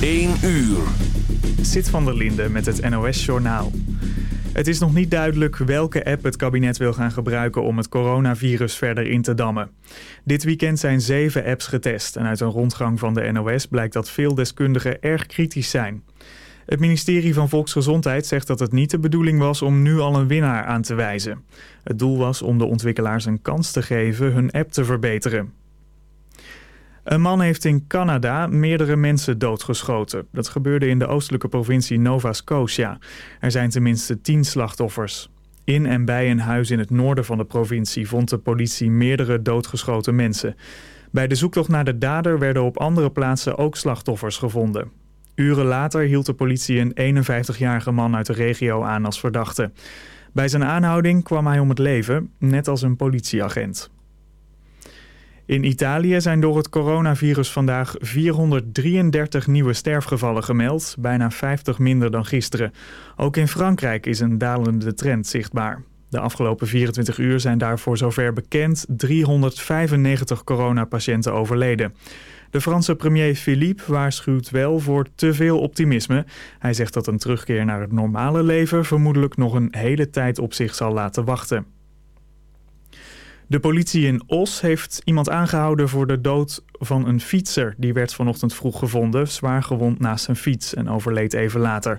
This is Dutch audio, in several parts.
1 uur. Zit van der Linde met het NOS-journaal. Het is nog niet duidelijk welke app het kabinet wil gaan gebruiken om het coronavirus verder in te dammen. Dit weekend zijn zeven apps getest en uit een rondgang van de NOS blijkt dat veel deskundigen erg kritisch zijn. Het ministerie van Volksgezondheid zegt dat het niet de bedoeling was om nu al een winnaar aan te wijzen. Het doel was om de ontwikkelaars een kans te geven hun app te verbeteren. Een man heeft in Canada meerdere mensen doodgeschoten. Dat gebeurde in de oostelijke provincie Nova Scotia. Er zijn tenminste tien slachtoffers. In en bij een huis in het noorden van de provincie vond de politie meerdere doodgeschoten mensen. Bij de zoektocht naar de dader werden op andere plaatsen ook slachtoffers gevonden. Uren later hield de politie een 51-jarige man uit de regio aan als verdachte. Bij zijn aanhouding kwam hij om het leven, net als een politieagent. In Italië zijn door het coronavirus vandaag 433 nieuwe sterfgevallen gemeld, bijna 50 minder dan gisteren. Ook in Frankrijk is een dalende trend zichtbaar. De afgelopen 24 uur zijn daar voor zover bekend 395 coronapatiënten overleden. De Franse premier Philippe waarschuwt wel voor te veel optimisme. Hij zegt dat een terugkeer naar het normale leven vermoedelijk nog een hele tijd op zich zal laten wachten. De politie in Os heeft iemand aangehouden voor de dood van een fietser. Die werd vanochtend vroeg gevonden, zwaar gewond naast zijn fiets en overleed even later.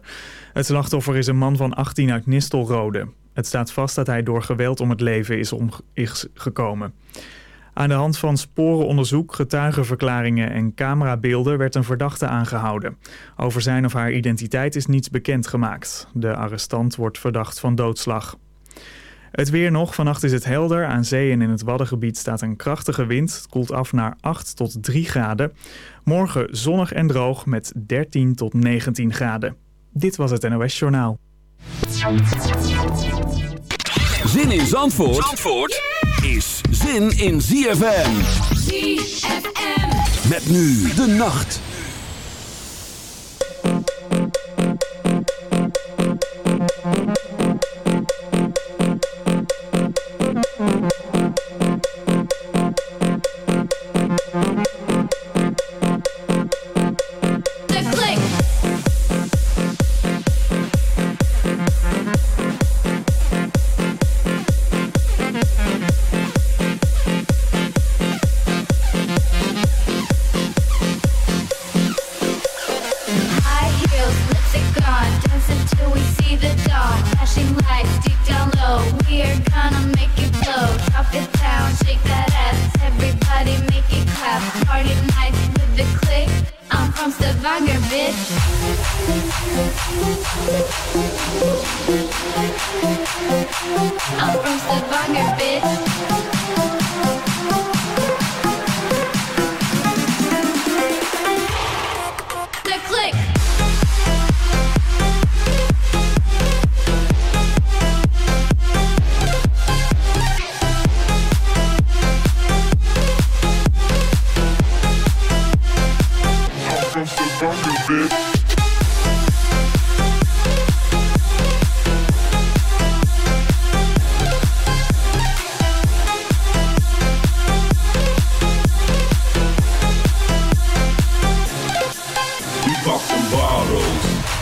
Het slachtoffer is een man van 18 uit Nistelrode. Het staat vast dat hij door geweld om het leven is, omgekomen. Aan de hand van sporenonderzoek, getuigenverklaringen en camerabeelden werd een verdachte aangehouden. Over zijn of haar identiteit is niets bekendgemaakt. De arrestant wordt verdacht van doodslag. Het weer nog. Vannacht is het helder. Aan zee en in het Waddengebied staat een krachtige wind. Het koelt af naar 8 tot 3 graden. Morgen zonnig en droog met 13 tot 19 graden. Dit was het NOS Journaal. Zin in Zandvoort, Zandvoort is zin in ZFM. ZFM. Met nu de nacht.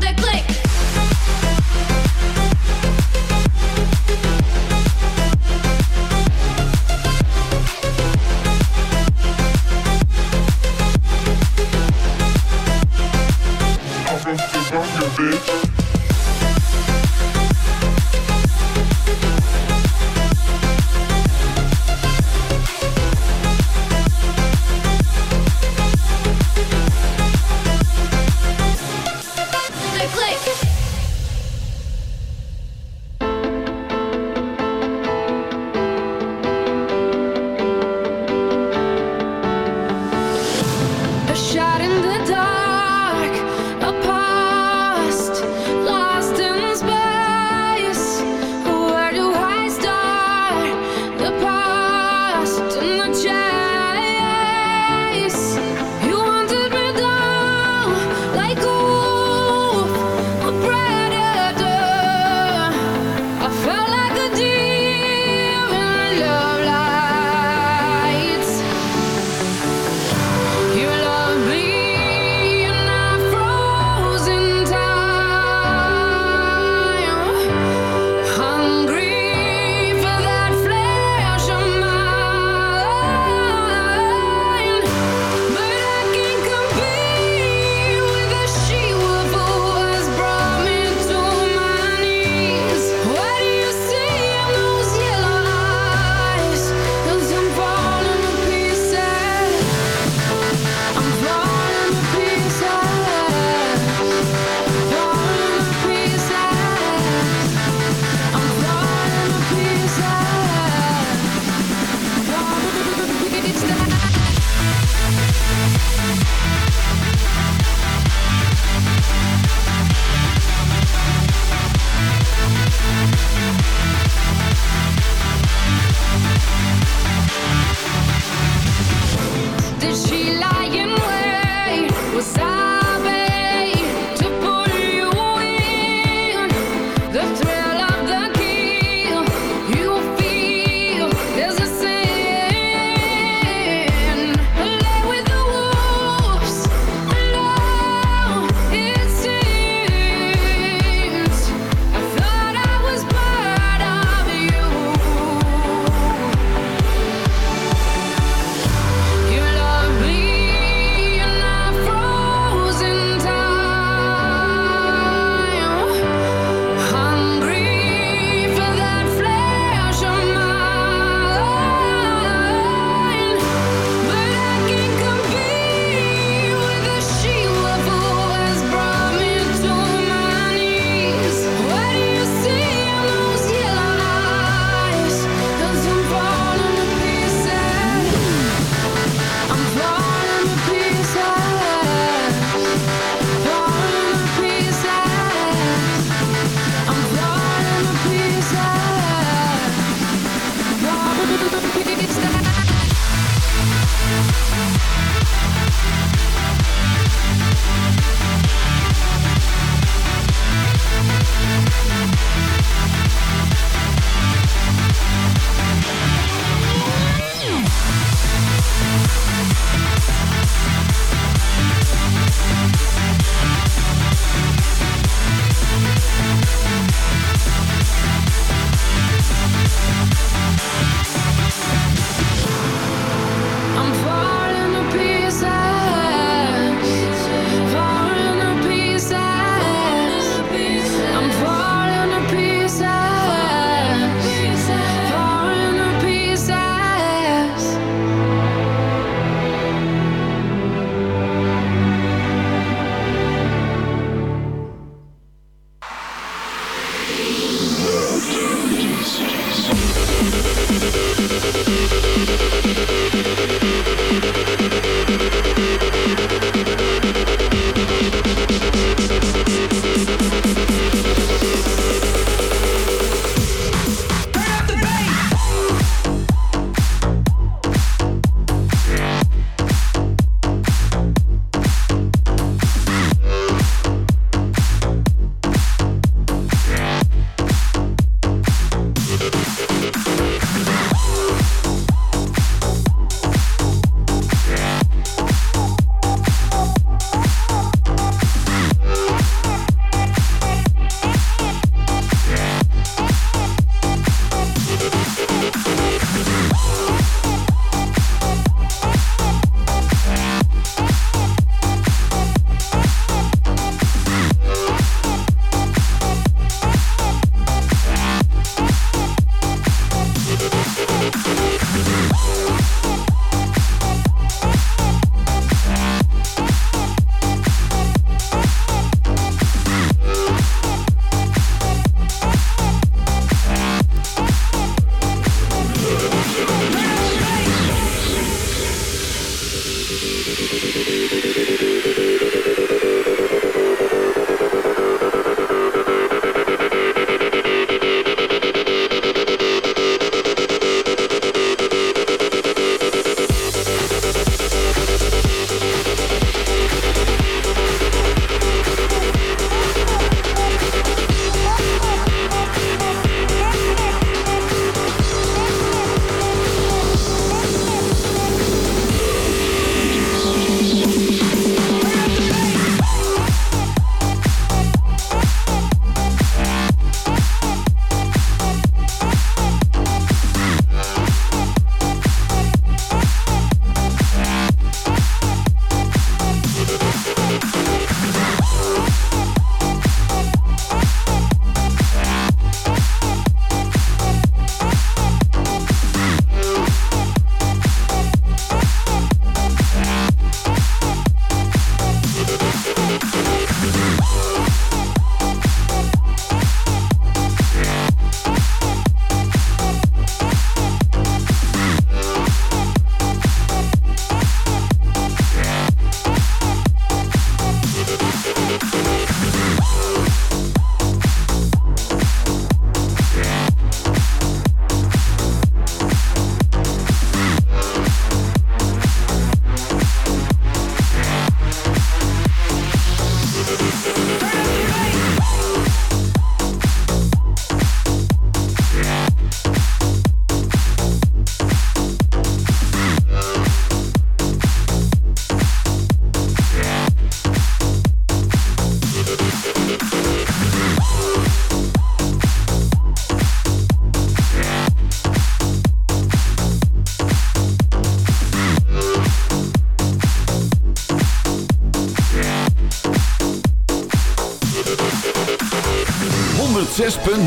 The click.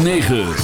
106.9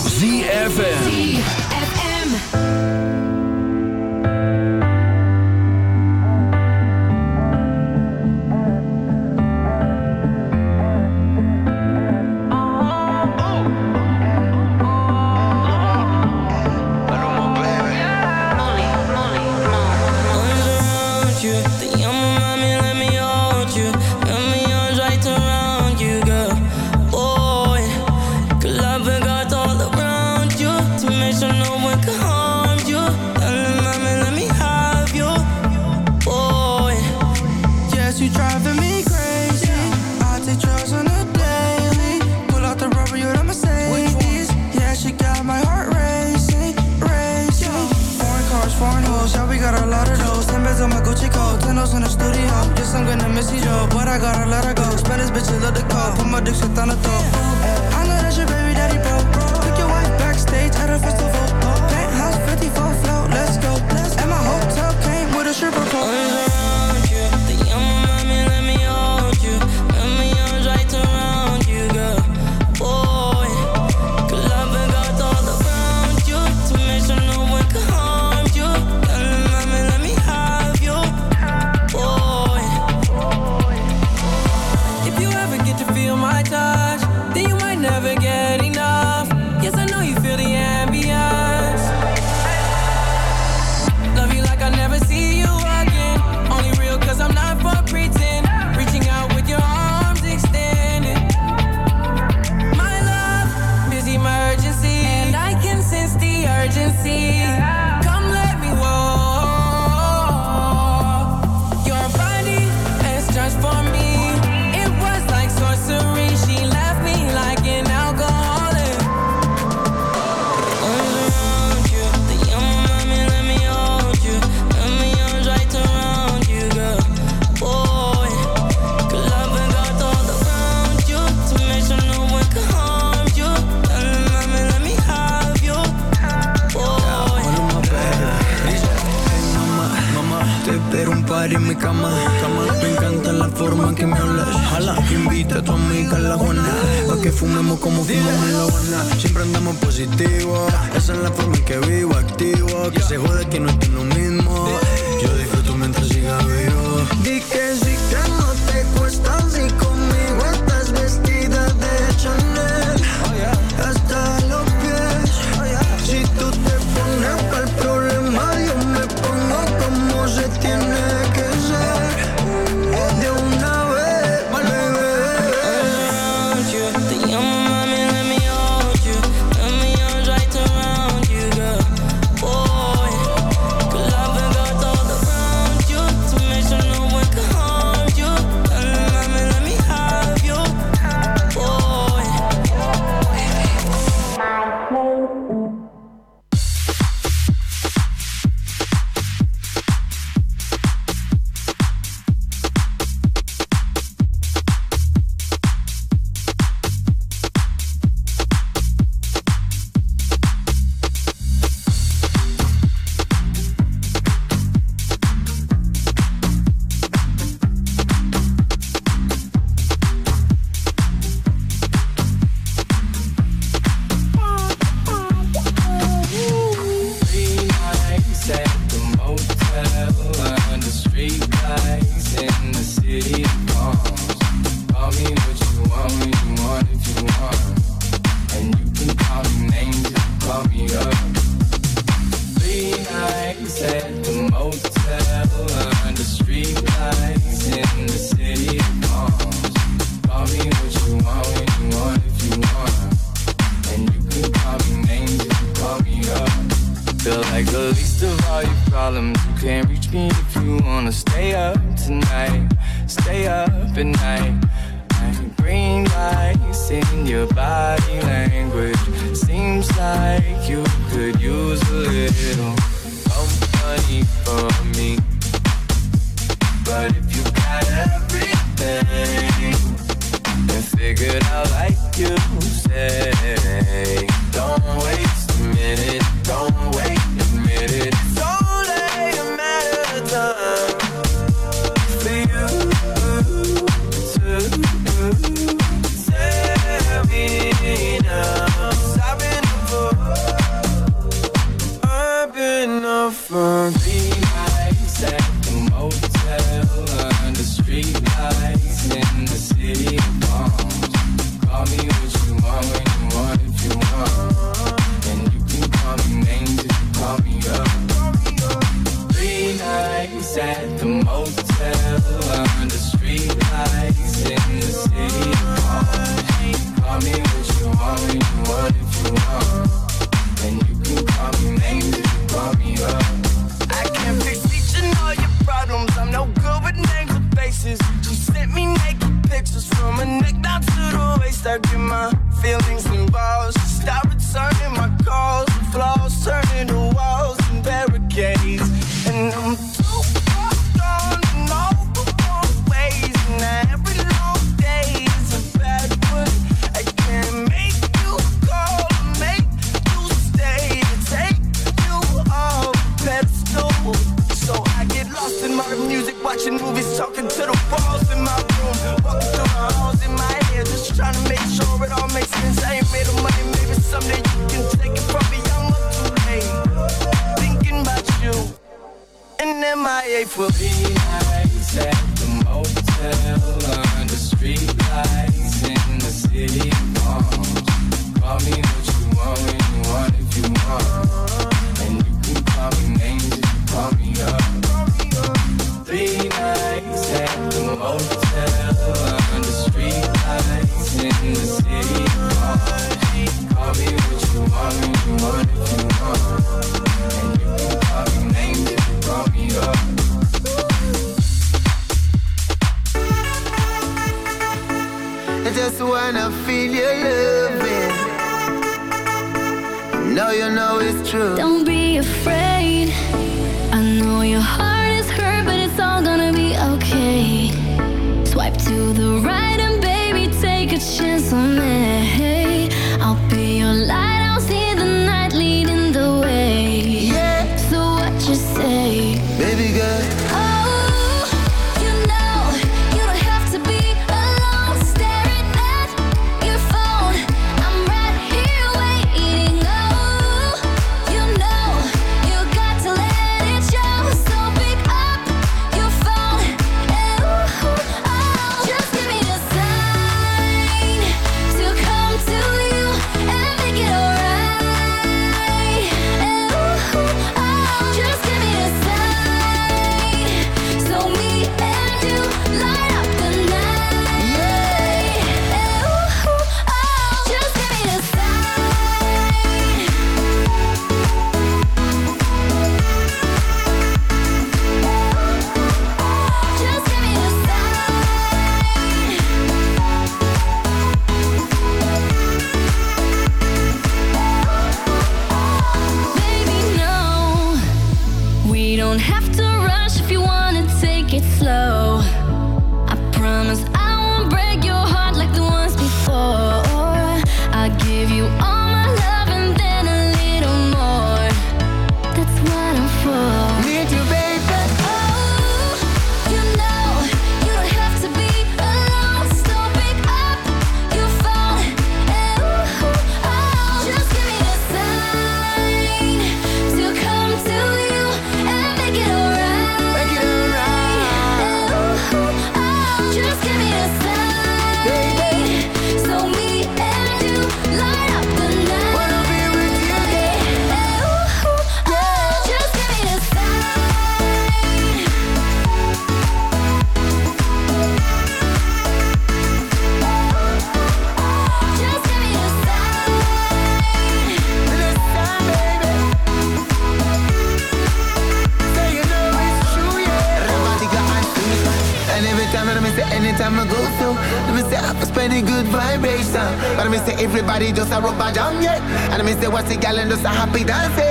party gal and just a happy dancing.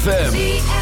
ZFM.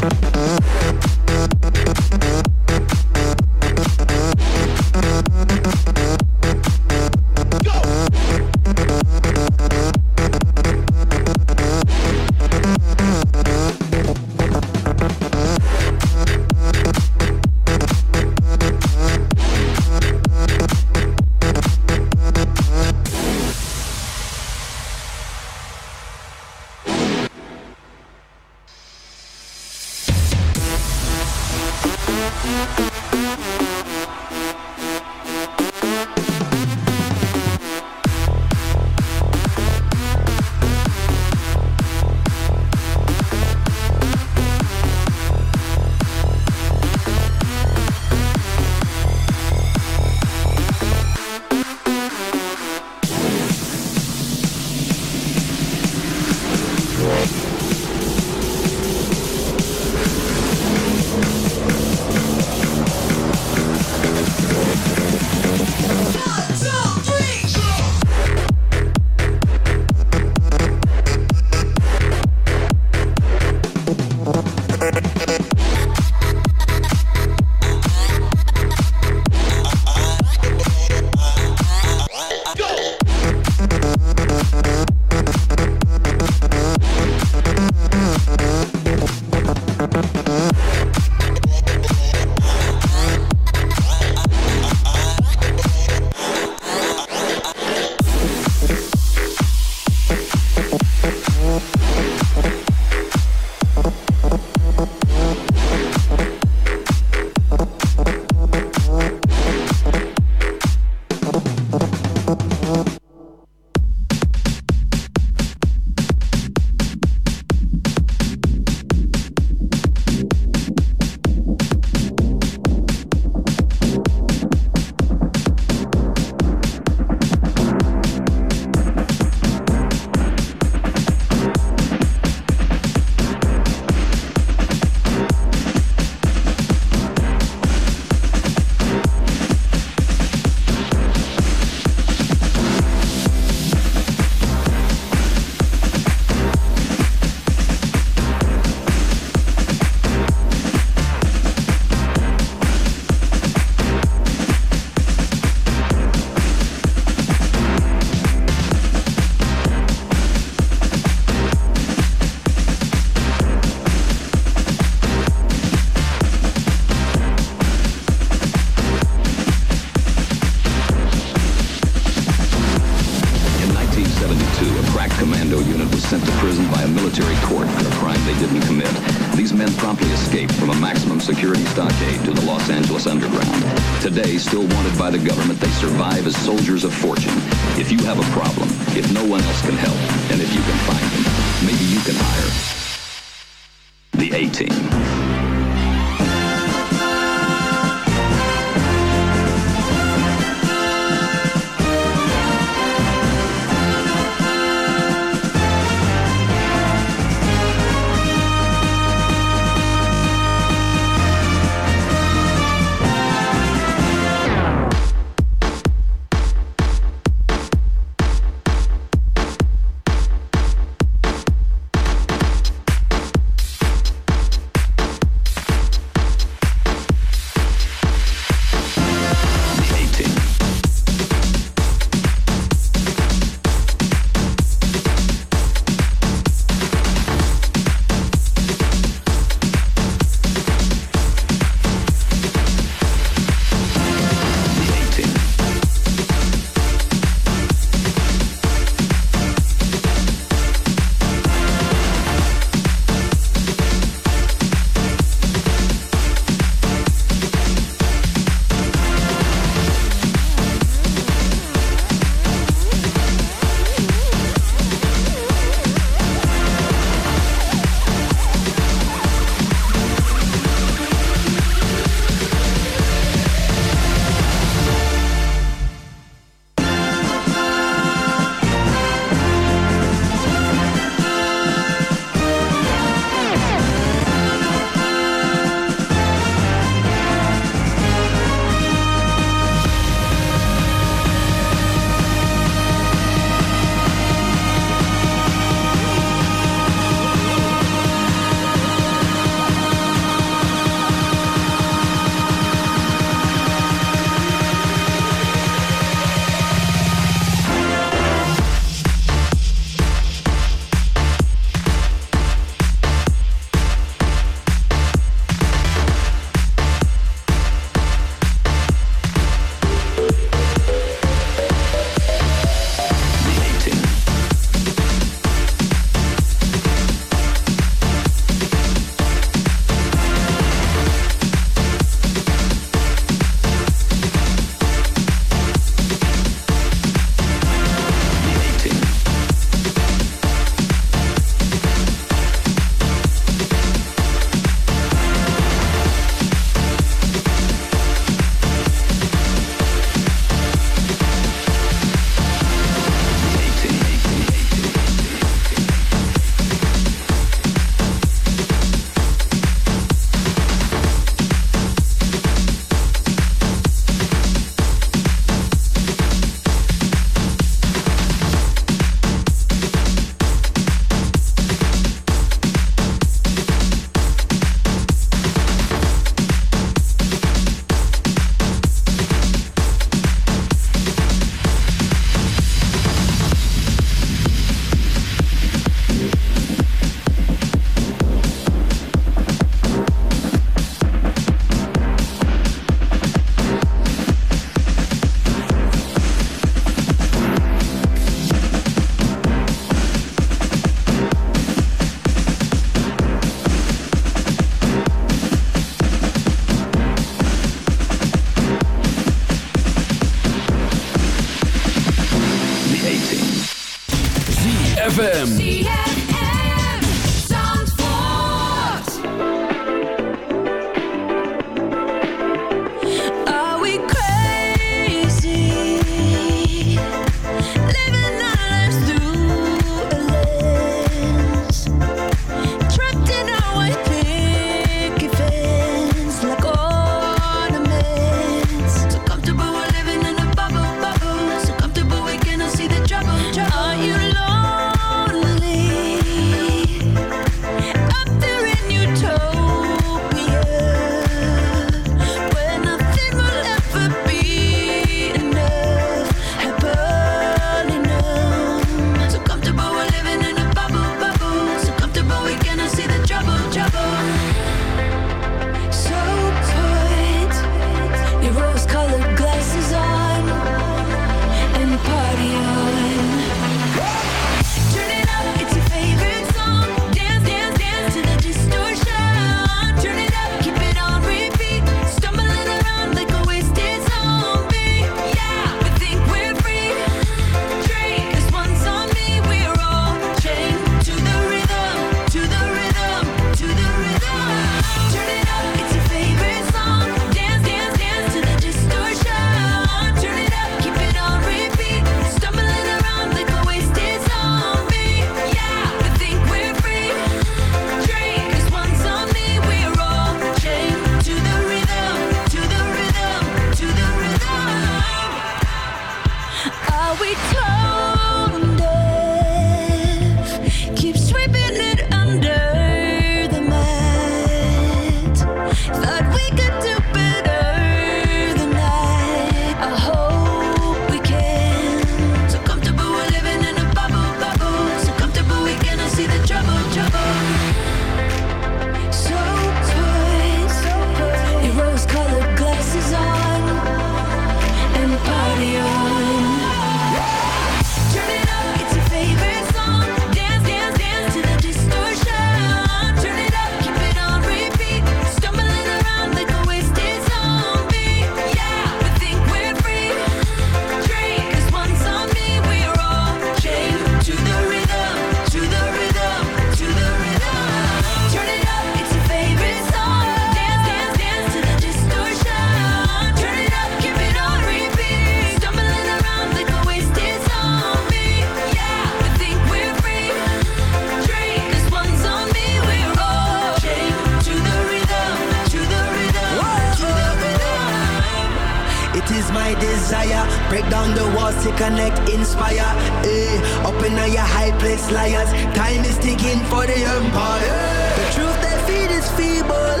down the walls to connect, inspire. Eh, up in all your high place, liars. Time is ticking for the empire. The truth they feed is feeble,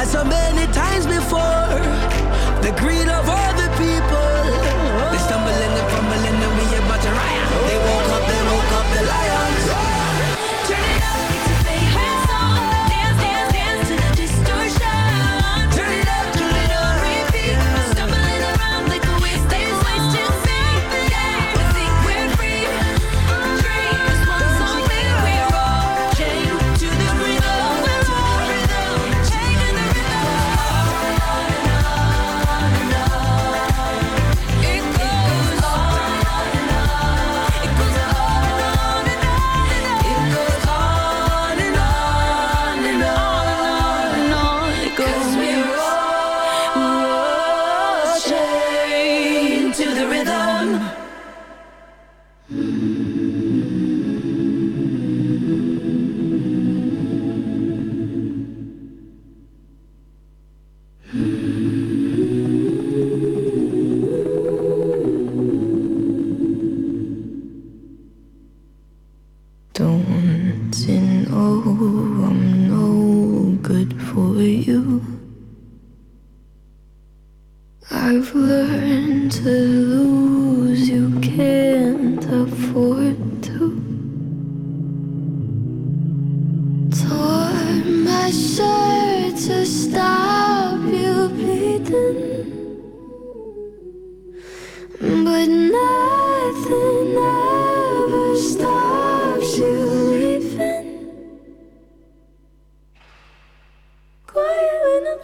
as so many times before. The greed of all the people.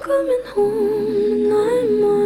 coming home and I'm on.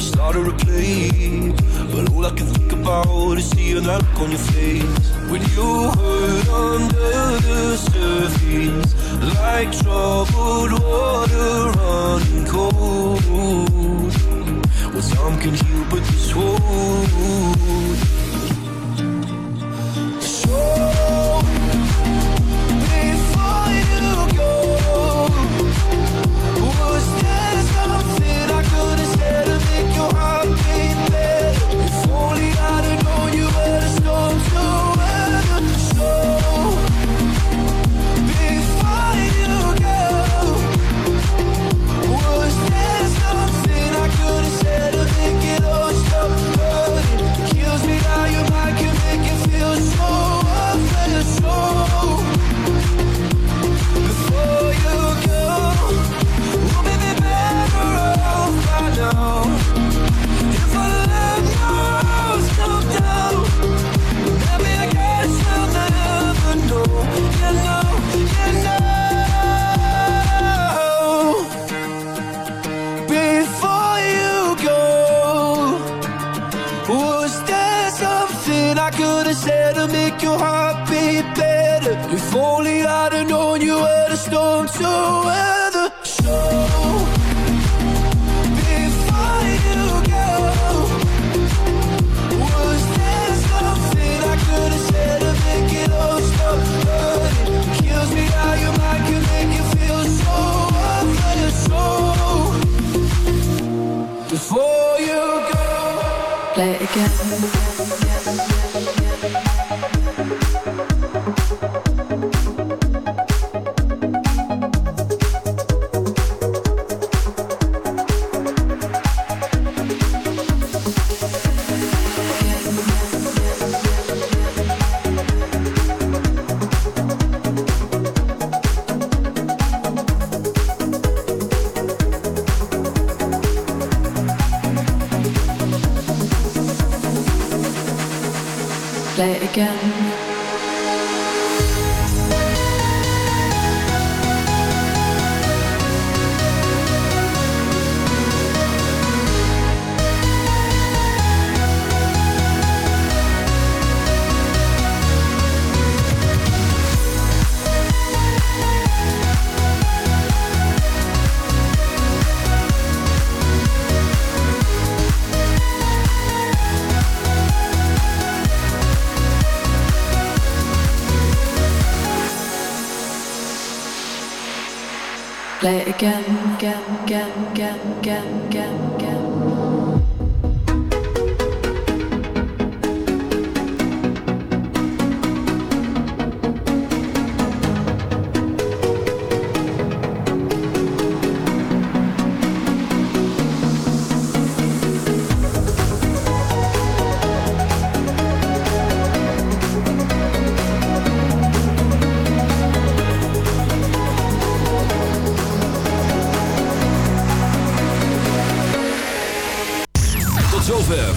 Start a to but all I can think about is seeing that look on your face. When you hurt under the surface, like troubled water running cold. Well, some can heal, but this wound. again. again. say again.